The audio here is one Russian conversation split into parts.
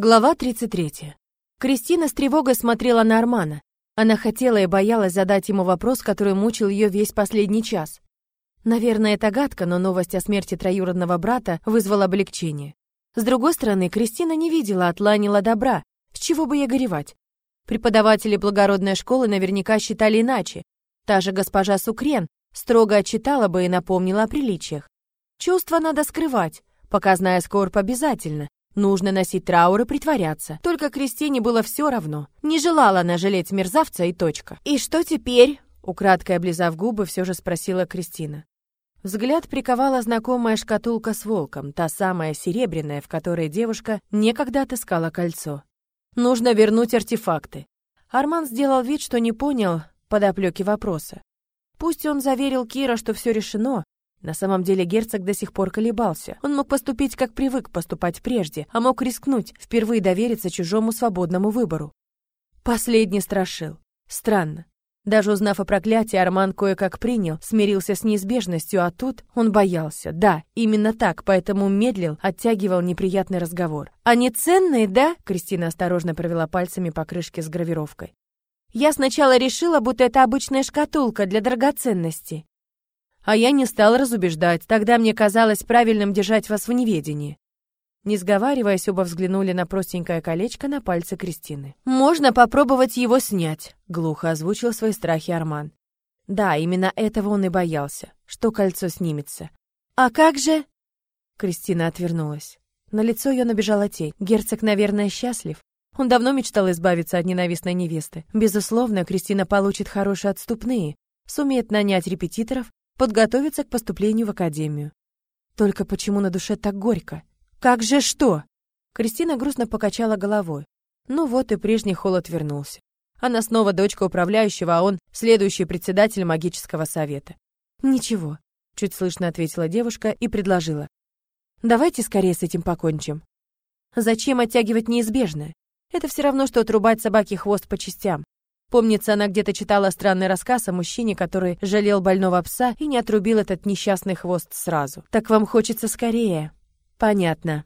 Глава 33. Кристина с тревогой смотрела на Армана. Она хотела и боялась задать ему вопрос, который мучил ее весь последний час. Наверное, это гадко, но новость о смерти троюродного брата вызвала облегчение. С другой стороны, Кристина не видела от Ланила добра. С чего бы ей горевать? Преподаватели благородной школы наверняка считали иначе. Та же госпожа Сукрен строго отчитала бы и напомнила о приличиях. Чувства надо скрывать, показная скорбь обязательно, Нужно носить траур и притворяться. Только Кристине было все равно. Не желала она жалеть мерзавца и точка. «И что теперь?» Украдкой облизав губы, все же спросила Кристина. Взгляд приковала знакомая шкатулка с волком, та самая серебряная, в которой девушка некогда отыскала кольцо. Нужно вернуть артефакты. Арман сделал вид, что не понял подоплеки вопроса. Пусть он заверил Кира, что все решено, на самом деле герцог до сих пор колебался. Он мог поступить, как привык поступать прежде, а мог рискнуть, впервые довериться чужому свободному выбору. Последний страшил. Странно. Даже узнав о проклятии, Арман кое-как принял, смирился с неизбежностью, а тут он боялся. Да, именно так, поэтому медлил, оттягивал неприятный разговор. «Они ценные, да?» Кристина осторожно провела пальцами по крышке с гравировкой. «Я сначала решила, будто это обычная шкатулка для драгоценностей. А я не стал разубеждать, тогда мне казалось правильным держать вас в неведении. Не сговариваясь, оба взглянули на простенькое колечко на пальце Кристины. «Можно попробовать его снять», — глухо озвучил свои страхи Арман. Да, именно этого он и боялся, что кольцо снимется. «А как же...» Кристина отвернулась. На лицо ее набежала тень. Герцог, наверное, счастлив. Он давно мечтал избавиться от ненавистной невесты. Безусловно, Кристина получит хорошие отступные, сумеет нанять репетиторов, подготовиться к поступлению в академию. Только почему на душе так горько? Как же что? Кристина грустно покачала головой. Ну вот и прежний холод вернулся. Она снова дочка управляющего, а он следующий председатель магического совета. Ничего, чуть слышно ответила девушка и предложила: Давайте скорее с этим покончим. Зачем оттягивать неизбежное? Это все равно что отрубать собаке хвост по частям. Помнится, она где-то читала странный рассказ о мужчине, который жалел больного пса и не отрубил этот несчастный хвост сразу. Так вам хочется скорее. Понятно.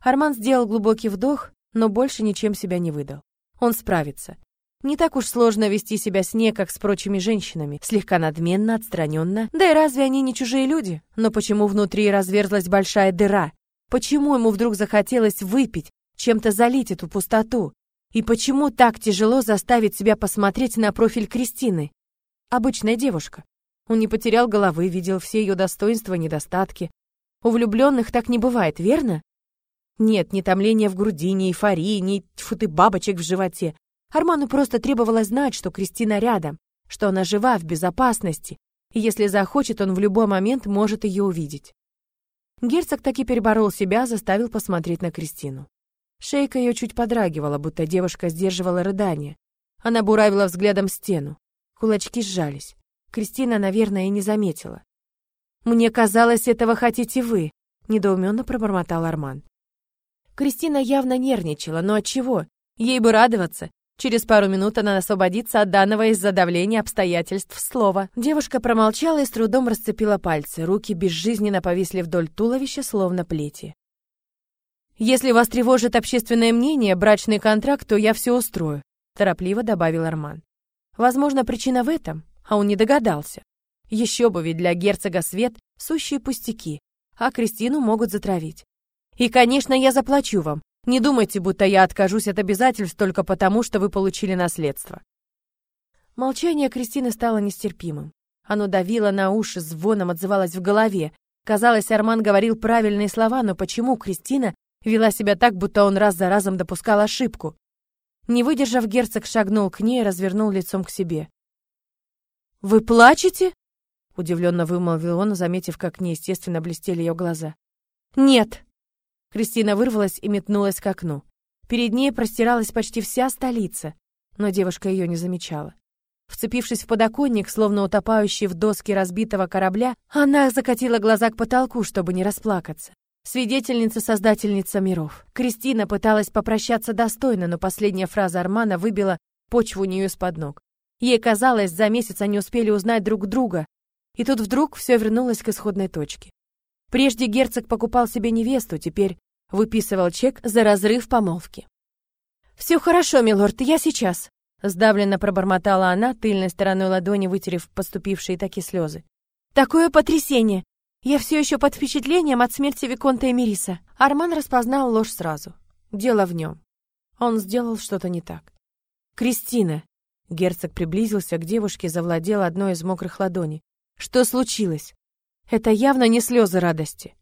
Арман сделал глубокий вдох, но больше ничем себя не выдал. Он справится. Не так уж сложно вести себя с ней, как с прочими женщинами, слегка надменно, отстраненно. Да и разве они не чужие люди? Но почему внутри разверзлась большая дыра? Почему ему вдруг захотелось выпить, чем-то залить эту пустоту? И почему так тяжело заставить себя посмотреть на профиль Кристины? Обычная девушка. Он не потерял головы, видел все ее достоинства и недостатки. У влюбленных так не бывает, верно? Нет, ни томления в груди, ни эйфории, ни тьфу ты бабочек в животе. Арману просто требовалось знать, что Кристина рядом, что она жива, в безопасности, и если захочет, он в любой момент может ее увидеть. Герцог таки переборол себя, заставил посмотреть на Кристину. Шейка ее чуть подрагивала, будто девушка сдерживала рыдание. Она буравила взглядом стену. Кулачки сжались. Кристина, наверное, и не заметила. «Мне казалось, этого хотите вы», — недоуменно пробормотал Арман. Кристина явно нервничала, но от чего? Ей бы радоваться. Через пару минут она освободится от данного из-за давления обстоятельств слова. Девушка промолчала и с трудом расцепила пальцы. Руки безжизненно повисли вдоль туловища, словно плети. Если вас тревожит общественное мнение, брачный контракт, то я все устрою, торопливо добавил Арман. Возможно, причина в этом, а он не догадался. Еще бы, ведь для герцога свет сущие пустяки, а Кристину могут затравить. И, конечно, я заплачу вам. Не думайте, будто я откажусь от обязательств только потому, что вы получили наследство. Молчание Кристины стало нестерпимым. Оно давило на уши, звоном отзывалось в голове. Казалось, Арман говорил правильные слова, но почему Кристина Вела себя так, будто он раз за разом допускал ошибку. Не выдержав, герцог шагнул к ней и развернул лицом к себе. «Вы плачете?» — удивленно вымолвил он, заметив, как неестественно блестели ее глаза. «Нет!» Кристина вырвалась и метнулась к окну. Перед ней простиралась почти вся столица, но девушка ее не замечала. Вцепившись в подоконник, словно утопающий в доски разбитого корабля, она закатила глаза к потолку, чтобы не расплакаться. Свидетельница-создательница миров. Кристина пыталась попрощаться достойно, но последняя фраза Армана выбила почву у нее из-под ног. Ей казалось, за месяц они успели узнать друг друга, и тут вдруг все вернулось к исходной точке. Прежде герцог покупал себе невесту, теперь выписывал чек за разрыв помолвки. «Все хорошо, милорд, я сейчас», — сдавленно пробормотала она, тыльной стороной ладони вытерев поступившие такие слезы. «Такое потрясение! Я все еще под впечатлением от смерти Виконта Эмириса». Арман распознал ложь сразу. Дело в нем. Он сделал что-то не так. «Кристина!» Герцог приблизился к девушке, завладел одной из мокрых ладоней. «Что случилось?» «Это явно не слезы радости».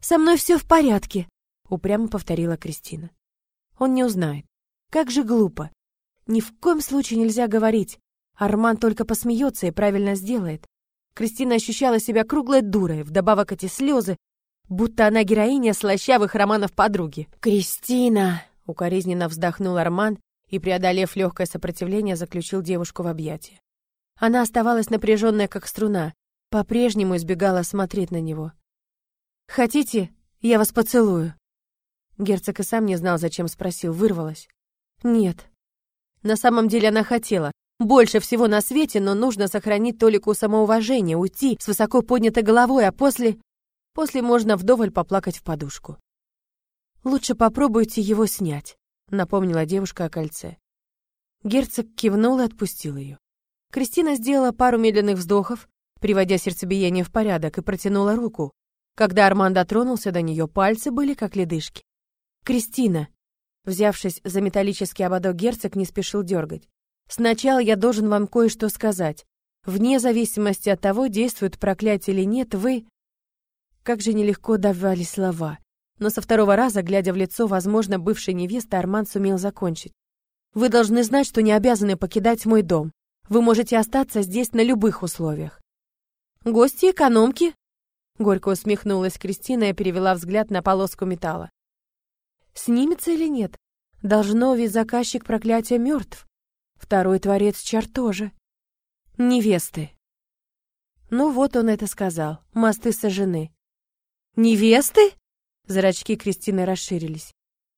«Со мной все в порядке», — упрямо повторила Кристина. «Он не узнает. Как же глупо. Ни в коем случае нельзя говорить. Арман только посмеется и правильно сделает. Кристина ощущала себя круглой дурой, вдобавок эти слезы, будто она героиня слащавых романов подруги. «Кристина!» — укоризненно вздохнул Арман и, преодолев легкое сопротивление, заключил девушку в объятия. Она оставалась напряженная, как струна, по-прежнему избегала смотреть на него. «Хотите, я вас поцелую?» Герцог и сам не знал, зачем спросил, вырвалась. «Нет». На самом деле она хотела. Больше всего на свете, но нужно сохранить толику самоуважения, уйти с высоко поднятой головой, а после... После можно вдоволь поплакать в подушку. «Лучше попробуйте его снять», — напомнила девушка о кольце. Герцог кивнул и отпустил ее. Кристина сделала пару медленных вздохов, приводя сердцебиение в порядок, и протянула руку. Когда Арман дотронулся до нее, пальцы были как ледышки. «Кристина!» Взявшись за металлический ободок, герцог не спешил дергать. «Сначала я должен вам кое-что сказать. Вне зависимости от того, действует проклятие или нет, вы...» Как же нелегко давали слова. Но со второго раза, глядя в лицо, возможно, бывшей невесты, Арман сумел закончить. «Вы должны знать, что не обязаны покидать мой дом. Вы можете остаться здесь на любых условиях». «Гости, экономки?» Горько усмехнулась Кристина и перевела взгляд на полоску металла. «Снимется или нет? Должно, ведь заказчик проклятия мертв. Второй творец чар тоже. Невесты». Ну вот он это сказал. Мосты сожжены. «Невесты?» Зрачки Кристины расширились.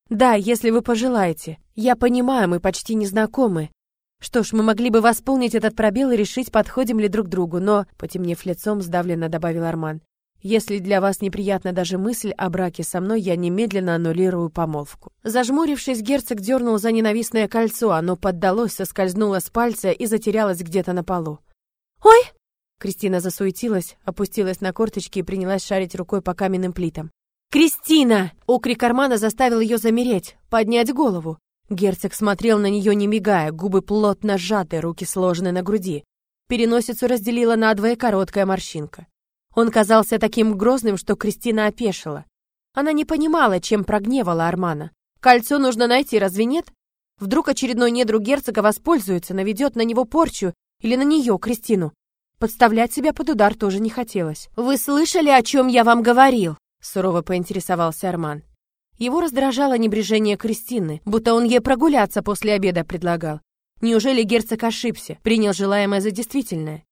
«Да, если вы пожелаете. Я понимаю, мы почти не знакомы. Что ж, мы могли бы восполнить этот пробел и решить, подходим ли друг другу, но, потемнев лицом, сдавленно добавил Арман. Если для вас неприятна даже мысль о браке со мной, я немедленно аннулирую помолвку. Зажмурившись, герцог дернул за ненавистное кольцо, оно поддалось, соскользнуло с пальца и затерялось где-то на полу. «Ой!» Кристина засуетилась, опустилась на корточки и принялась шарить рукой по каменным плитам. «Кристина!» Окрик Армана заставил ее замереть, поднять голову. Герцог смотрел на нее, не мигая, губы плотно сжаты, руки сложены на груди. Переносицу разделила надвое короткая морщинка. Он казался таким грозным, что Кристина опешила. Она не понимала, чем прогневала Армана. Кольцо нужно найти, разве нет? Вдруг очередной недруг герцога воспользуется, наведет на него порчу или на нее, Кристину. Подставлять себя под удар тоже не хотелось. «Вы слышали, о чем я вам говорил?» Сурово поинтересовался Арман. Его раздражало небрежение Кристины, будто он ей прогуляться после обеда предлагал. Неужели герцог ошибся, принял желаемое за действительное?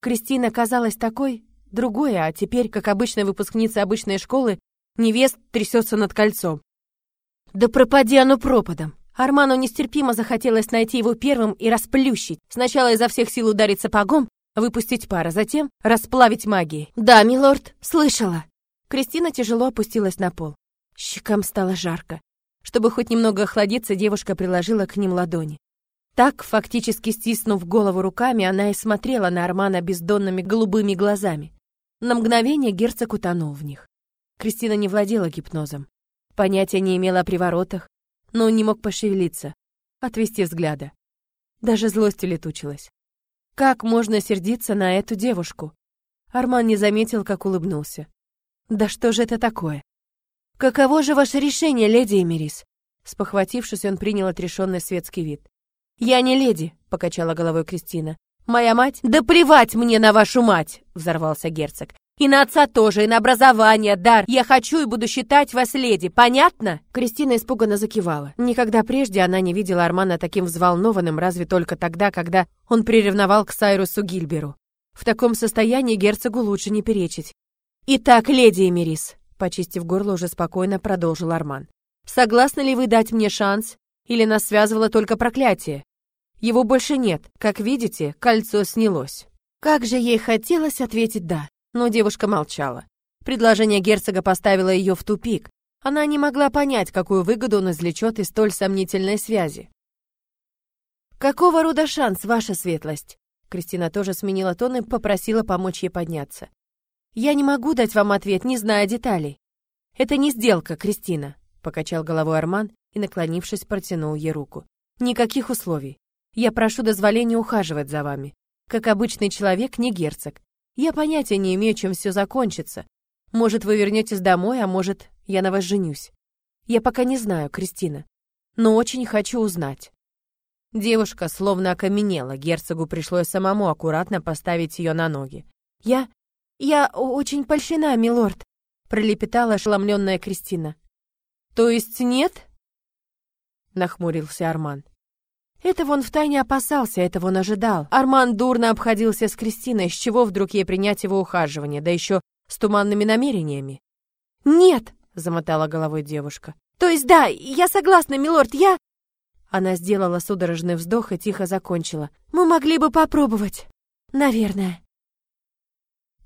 Кристина казалась такой, другое, а теперь, как обычная выпускница обычной школы, невест трясется над кольцом. Да пропади оно пропадом. Арману нестерпимо захотелось найти его первым и расплющить. Сначала изо всех сил ударить сапогом, выпустить пар, а затем расплавить магией. «Да, милорд, слышала». Кристина тяжело опустилась на пол. Щекам стало жарко. Чтобы хоть немного охладиться, девушка приложила к ним ладони. Так, фактически стиснув голову руками, она и смотрела на Армана бездонными голубыми глазами. На мгновение герцог утонул в них. Кристина не владела гипнозом. Понятия не имела о приворотах, но он не мог пошевелиться, отвести взгляда. Даже злость улетучилась. Как можно сердиться на эту девушку? Арман не заметил, как улыбнулся. Да что же это такое? «Каково же ваше решение, леди Эмерис?» Спохватившись, он принял отрешенный светский вид. «Я не леди», — покачала головой Кристина. «Моя мать?» «Да плевать мне на вашу мать!» — взорвался герцог. «И на отца тоже, и на образование, дар. Я хочу и буду считать вас леди, понятно?» Кристина испуганно закивала. Никогда прежде она не видела Армана таким взволнованным, разве только тогда, когда он приревновал к Сайрусу Гильберу. В таком состоянии герцогу лучше не перечить. «Итак, леди Эмерис», Почистив горло, уже спокойно продолжил Арман. «Согласны ли вы дать мне шанс? Или нас связывало только проклятие? Его больше нет. Как видите, кольцо снялось». Как же ей хотелось ответить «да», но девушка молчала. Предложение герцога поставило ее в тупик. Она не могла понять, какую выгоду он извлечет из столь сомнительной связи. «Какого рода шанс, ваша светлость?» Кристина тоже сменила тон и попросила помочь ей подняться. «Я не могу дать вам ответ, не зная деталей». «Это не сделка, Кристина», — покачал головой Арман и, наклонившись, протянул ей руку. «Никаких условий. Я прошу дозволения ухаживать за вами. Как обычный человек, не герцог. Я понятия не имею, чем все закончится. Может, вы вернетесь домой, а может, я на вас женюсь. Я пока не знаю, Кристина, но очень хочу узнать». Девушка словно окаменела, герцогу пришлось самому аккуратно поставить ее на ноги. «Я... я очень польщена, милорд», — пролепетала ошеломленная Кристина. «То есть нет?» — нахмурился Арман. Этого он втайне опасался, этого он ожидал. Арман дурно обходился с Кристиной, с чего вдруг ей принять его ухаживание, да еще с туманными намерениями. «Нет!» — замотала головой девушка. «То есть да, я согласна, милорд, я...» Она сделала судорожный вздох и тихо закончила. «Мы могли бы попробовать. Наверное».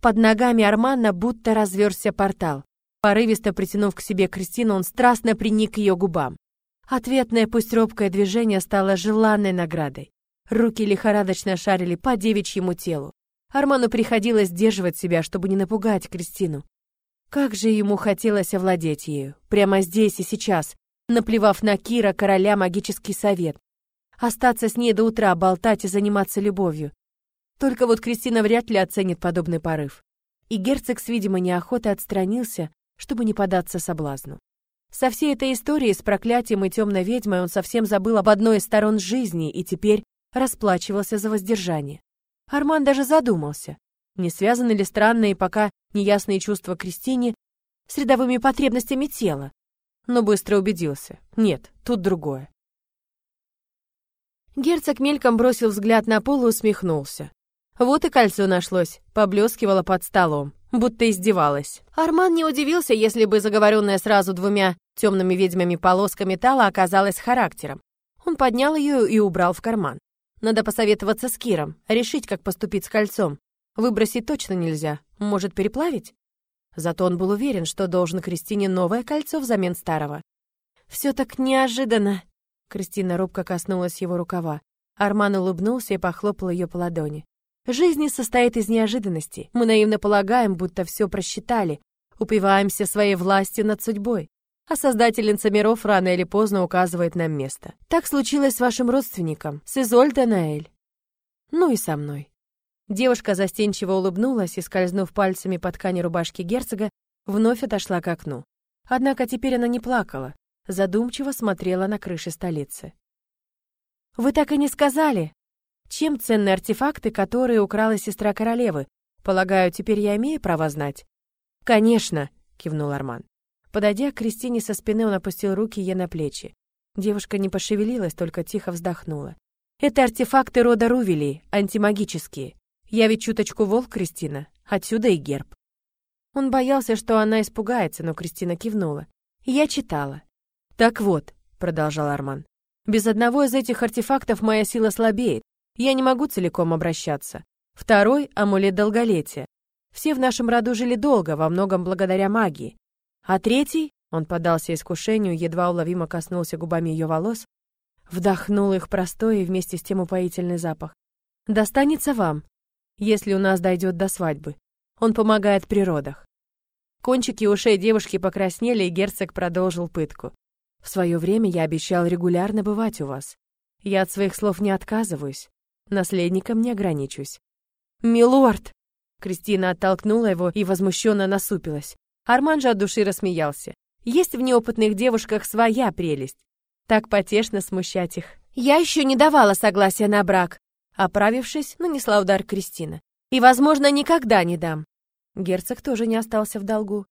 Под ногами Армана будто разверзся портал. Порывисто притянув к себе Кристину, он страстно приник к ее губам. Ответное, пусть робкое движение стало желанной наградой. Руки лихорадочно шарили по девичьему телу. Арману приходилось сдерживать себя, чтобы не напугать Кристину. Как же ему хотелось овладеть ею, прямо здесь и сейчас, наплевав на Кира, короля, магический совет. Остаться с ней до утра, болтать и заниматься любовью. Только вот Кристина вряд ли оценит подобный порыв. И герцог с видимой неохотой отстранился, чтобы не податься соблазну. Со всей этой историей с проклятием и темной ведьмой он совсем забыл об одной из сторон жизни и теперь расплачивался за воздержание. Арман даже задумался, не связаны ли странные пока неясные чувства Кристине с рядовыми потребностями тела, но быстро убедился. Нет, тут другое. Герцог мельком бросил взгляд на пол и усмехнулся. Вот и кольцо нашлось, поблескивало под столом, будто издевалась. Арман не удивился, если бы заговоренная сразу двумя темными ведьмами полоска металла оказалась характером. Он поднял ее и убрал в карман. Надо посоветоваться с Киром, решить, как поступить с кольцом. Выбросить точно нельзя, может переплавить? Зато он был уверен, что должен Кристине новое кольцо взамен старого. «Все так неожиданно!» Кристина робко коснулась его рукава. Арман улыбнулся и похлопал ее по ладони. «Жизнь состоит из неожиданностей. Мы наивно полагаем, будто все просчитали, упиваемся своей властью над судьбой. А создательница миров рано или поздно указывает нам место. Так случилось с вашим родственником, с Изольдой Наэль. Ну и со мной. Девушка застенчиво улыбнулась и, скользнув пальцами по ткани рубашки герцога, вновь отошла к окну. Однако теперь она не плакала, задумчиво смотрела на крыши столицы. «Вы так и не сказали, чем ценны артефакты, которые украла сестра королевы? Полагаю, теперь я имею право знать?» «Конечно», — кивнул Арман. Подойдя к Кристине со спины, он опустил руки ей на плечи. Девушка не пошевелилась, только тихо вздохнула. «Это артефакты рода Рувели, антимагические. Я ведь чуточку волк, Кристина. Отсюда и герб. Он боялся, что она испугается, но Кристина кивнула. Я читала. Так вот, продолжал Арман. Без одного из этих артефактов моя сила слабеет. Я не могу целиком обращаться. Второй амулет долголетия. Все в нашем роду жили долго, во многом благодаря магии. А третий, он поддался искушению, едва уловимо коснулся губами ее волос, вдохнул их простой и вместе с тем упоительный запах. Достанется вам, если у нас дойдет до свадьбы. Он помогает при родах. Кончики ушей девушки покраснели, и герцог продолжил пытку. В свое время я обещал регулярно бывать у вас. Я от своих слов не отказываюсь. Наследником не ограничусь. «Милорд!» Кристина оттолкнула его и возмущенно насупилась. Арман же от души рассмеялся. Есть в неопытных девушках своя прелесть. Так потешно смущать их. «Я еще не давала согласия на брак», Оправившись, нанесла удар Кристина. «И, возможно, никогда не дам». Герцог тоже не остался в долгу.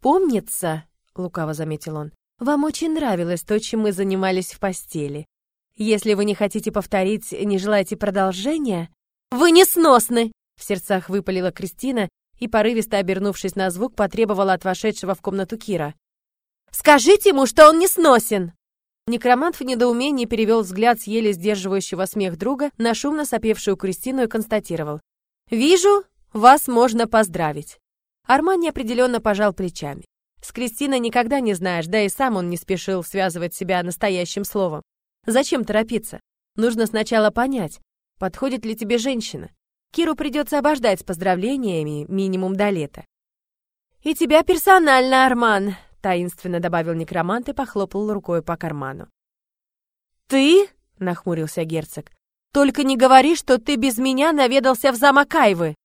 «Помнится», — лукаво заметил он, «вам очень нравилось то, чем мы занимались в постели. Если вы не хотите повторить, не желаете продолжения...» «Вы несносны!» — в сердцах выпалила Кристина и, порывисто обернувшись на звук, потребовала от вошедшего в комнату Кира. «Скажите ему, что он не сносен!» Некромант в недоумении перевел взгляд с еле сдерживающего смех друга на шумно сопевшую Кристину и констатировал. «Вижу, вас можно поздравить». Арман неопределенно пожал плечами. С Кристиной никогда не знаешь, да и сам он не спешил связывать себя настоящим словом. Зачем торопиться? Нужно сначала понять, подходит ли тебе женщина. Киру придется обождать с поздравлениями минимум до лета. «И тебя персонально, Арман!» — таинственно добавил некромант и похлопал рукой по карману. «Ты?» — нахмурился герцог. «Только не говори, что ты без меня наведался в замок Айвы!»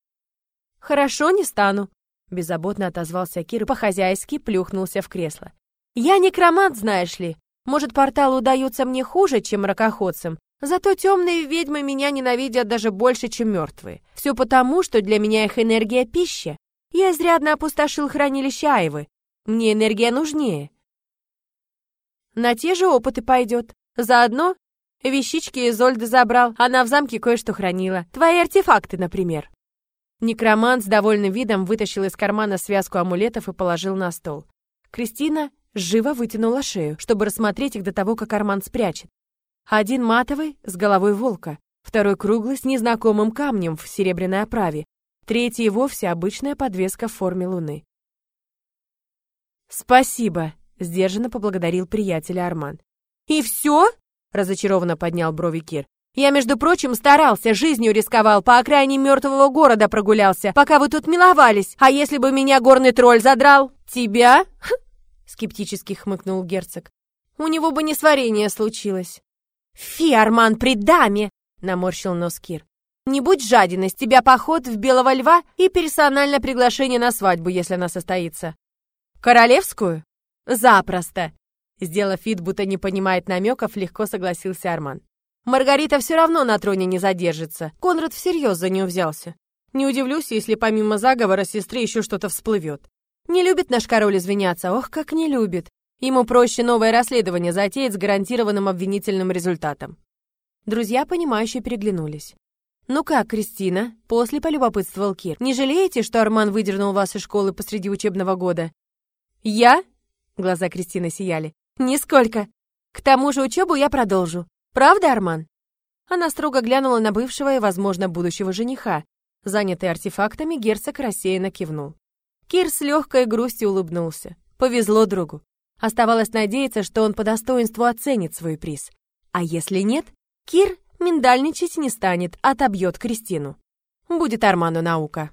«Хорошо, не стану», — беззаботно отозвался Кир и по-хозяйски плюхнулся в кресло. «Я некромант, знаешь ли. Может, порталы удаются мне хуже, чем ракоходцам, зато темные ведьмы меня ненавидят даже больше, чем мертвые. Все потому, что для меня их энергия — пища, я изрядно опустошил хранилище Айвы. Мне энергия нужнее. На те же опыты пойдет. Заодно вещички из Ольды забрал, она в замке кое-что хранила. Твои артефакты, например. Некромант с довольным видом вытащил из кармана связку амулетов и положил на стол. Кристина живо вытянула шею, чтобы рассмотреть их до того, как Арман спрячет. Один матовый, с головой волка, второй круглый, с незнакомым камнем в серебряной оправе, Третий вовсе обычная подвеска в форме луны. «Спасибо», — сдержанно поблагодарил приятеля Арман. «И все?» — разочарованно поднял брови Кир. «Я, между прочим, старался, жизнью рисковал, по окраине мертвого города прогулялся, пока вы тут миловались. А если бы меня горный тролль задрал? Тебя?» Скептически хмыкнул герцог. «У него бы несварение случилось». «Фи, Арман, при даме!» — наморщил нос Кир. Не будь жаден, из тебя поход в Белого Льва и персональное приглашение на свадьбу, если она состоится. Королевскую? Запросто. Сделав вид, будто не понимает намеков, легко согласился Арман. Маргарита все равно на троне не задержится. Конрад всерьез за нее взялся. Не удивлюсь, если помимо заговора сестры еще что-то всплывет. Не любит наш король извиняться, ох, как не любит. Ему проще новое расследование затеять с гарантированным обвинительным результатом. Друзья, понимающие, переглянулись. «Ну как, Кристина?» — после полюбопытствовал Кир. «Не жалеете, что Арман выдернул вас из школы посреди учебного года?» «Я?» — глаза Кристины сияли. «Нисколько. К тому же учебу я продолжу. Правда, Арман?» Она строго глянула на бывшего и, возможно, будущего жениха. Занятый артефактами, герцог рассеянно кивнул. Кир с легкой грустью улыбнулся. Повезло другу. Оставалось надеяться, что он по достоинству оценит свой приз. А если нет, Кир Миндальничать не станет, отобьет Кристину. Будет Арману наука.